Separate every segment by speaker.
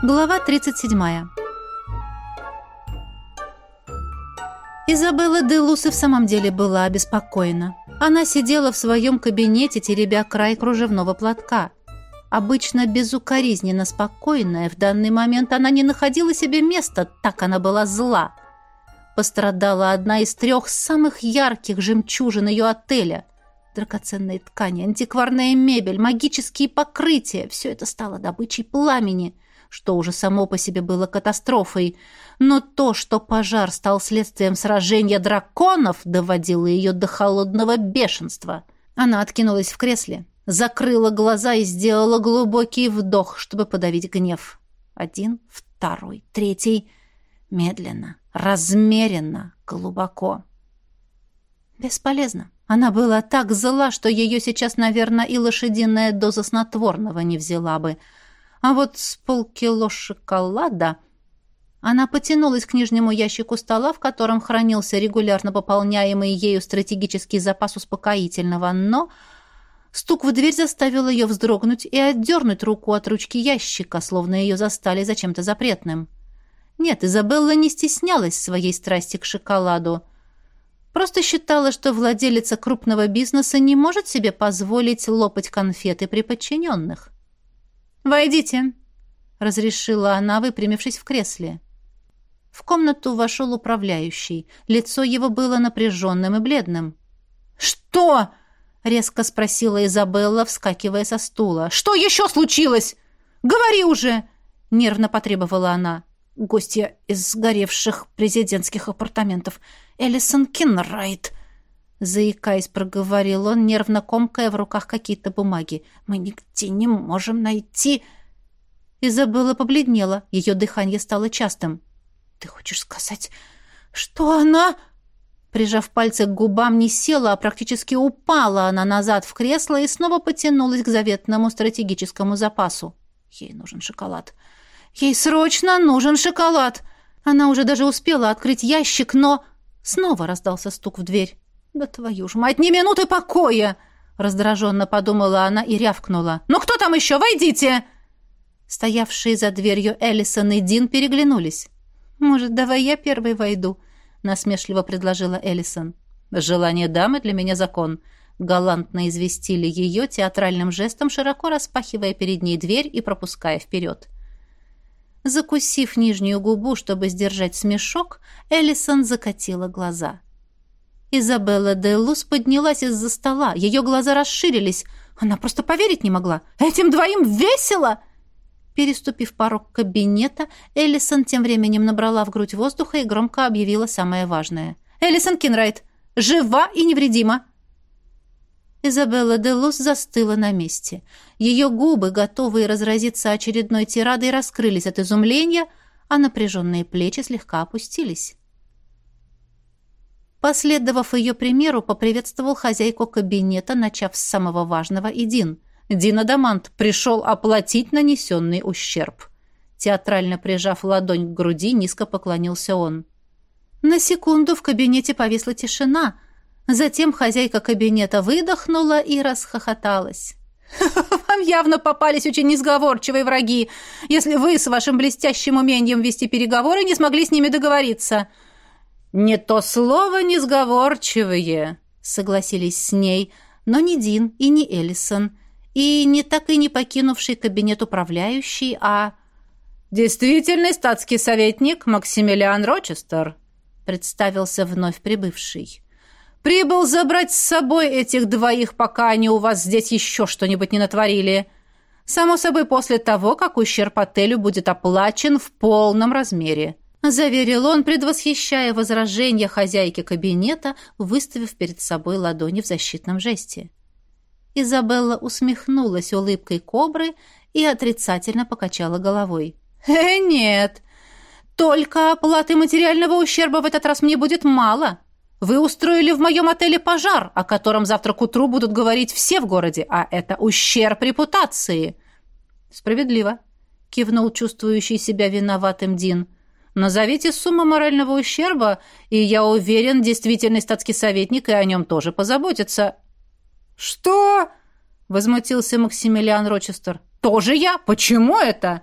Speaker 1: Глава 37. Изабелла де Лус в самом деле была обеспокоена. Она сидела в своем кабинете, теребя край кружевного платка. Обычно безукоризненно спокойная, в данный момент она не находила себе места, так она была зла. Пострадала одна из трех самых ярких жемчужин ее отеля. Драгоценные ткани, антикварная мебель, магические покрытия — все это стало добычей пламени — что уже само по себе было катастрофой, но то, что пожар стал следствием сражения драконов, доводило ее до холодного бешенства. Она откинулась в кресле, закрыла глаза и сделала глубокий вдох, чтобы подавить гнев. Один, второй, третий. Медленно, размеренно, глубоко. Бесполезно. Она была так зла, что ее сейчас, наверное, и лошадиная доза снотворного не взяла бы — а вот с полкило шоколада... Она потянулась к нижнему ящику стола, в котором хранился регулярно пополняемый ею стратегический запас успокоительного, но... Стук в дверь заставил ее вздрогнуть и отдернуть руку от ручки ящика, словно ее застали за чем-то запретным. Нет, Изабелла не стеснялась своей страсти к шоколаду. Просто считала, что владелица крупного бизнеса не может себе позволить лопать конфеты при подчиненных. «Войдите», — разрешила она, выпрямившись в кресле. В комнату вошел управляющий. Лицо его было напряженным и бледным. «Что?» — резко спросила Изабелла, вскакивая со стула. «Что еще случилось? Говори уже!» — нервно потребовала она. Гостья из сгоревших президентских апартаментов. Элисон Кинрайт. Заикаясь, проговорил он, нервно комкая в руках какие-то бумаги. «Мы нигде не можем найти...» Изабелла побледнела, ее дыхание стало частым. «Ты хочешь сказать, что она...» Прижав пальцы к губам, не села, а практически упала она назад в кресло и снова потянулась к заветному стратегическому запасу. Ей нужен шоколад. Ей срочно нужен шоколад! Она уже даже успела открыть ящик, но... Снова раздался стук в дверь. «Да твою ж мать, ни минуты покоя!» Раздраженно подумала она и рявкнула. «Ну кто там еще? Войдите!» Стоявшие за дверью Эллисон и Дин переглянулись. «Может, давай я первой войду?» насмешливо предложила Эллисон. «Желание дамы для меня закон», галантно известили ее театральным жестом, широко распахивая перед ней дверь и пропуская вперед. Закусив нижнюю губу, чтобы сдержать смешок, Эллисон закатила глаза. Изабелла де Лус поднялась из-за стола. Ее глаза расширились. Она просто поверить не могла. «Этим двоим весело!» Переступив порог кабинета, Эллисон тем временем набрала в грудь воздуха и громко объявила самое важное. «Эллисон Кинрайт! Жива и невредима!» Изабелла де Лус застыла на месте. Ее губы, готовые разразиться очередной тирадой, раскрылись от изумления, а напряженные плечи слегка опустились. Последовав ее примеру, поприветствовал хозяйку кабинета, начав с самого важного и Дин. Дин Адамант пришел оплатить нанесенный ущерб. Театрально прижав ладонь к груди, низко поклонился он. На секунду в кабинете повисла тишина. Затем хозяйка кабинета выдохнула и расхохоталась. «Вам явно попались очень несговорчивые враги, если вы с вашим блестящим умением вести переговоры не смогли с ними договориться. «Не то слово несговорчивые», — согласились с ней, но ни Дин и ни Эллисон, и не так и не покинувший кабинет управляющий, а... «Действительный статский советник Максимилиан Рочестер», — представился вновь прибывший. «Прибыл забрать с собой этих двоих, пока они у вас здесь еще что-нибудь не натворили. Само собой, после того, как ущерб отелю будет оплачен в полном размере». Заверил он, предвосхищая возражения хозяйки кабинета, выставив перед собой ладони в защитном жесте. Изабелла усмехнулась улыбкой кобры и отрицательно покачала головой. «Э, нет! Только оплаты материального ущерба в этот раз мне будет мало. Вы устроили в моем отеле пожар, о котором завтра к утру будут говорить все в городе, а это ущерб репутации». «Справедливо», — кивнул чувствующий себя виноватым Дин. Назовите сумму морального ущерба, и я уверен, действительный статский советник и о нем тоже позаботится». — возмутился Максимилиан Рочестер. «Тоже я? Почему это?»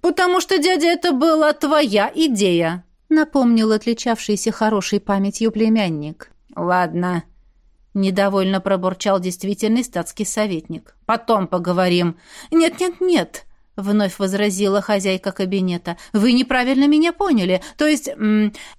Speaker 1: «Потому что, дядя, это была твоя идея», — напомнил отличавшийся хорошей памятью племянник. «Ладно», — недовольно пробурчал действительный статский советник. «Потом поговорим». «Нет-нет-нет», — вновь возразила хозяйка кабинета. «Вы неправильно меня поняли. То есть,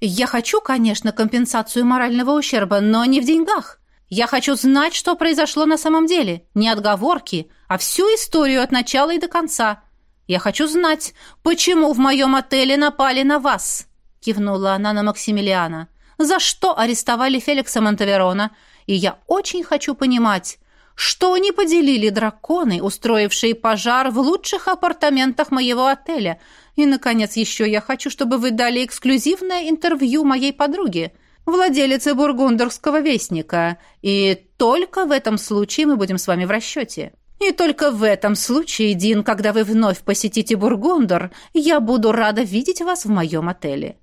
Speaker 1: я хочу, конечно, компенсацию морального ущерба, но не в деньгах. Я хочу знать, что произошло на самом деле. Не отговорки, а всю историю от начала и до конца. Я хочу знать, почему в моем отеле напали на вас», — кивнула она на Максимилиана. «За что арестовали Феликса Монтаверона? И я очень хочу понимать, что не поделили драконы, устроившие пожар в лучших апартаментах моего отеля? И, наконец, еще я хочу, чтобы вы дали эксклюзивное интервью моей подруге, владелице бургундерского вестника. И только в этом случае мы будем с вами в расчете. И только в этом случае, Дин, когда вы вновь посетите Бургундер, я буду рада видеть вас в моем отеле.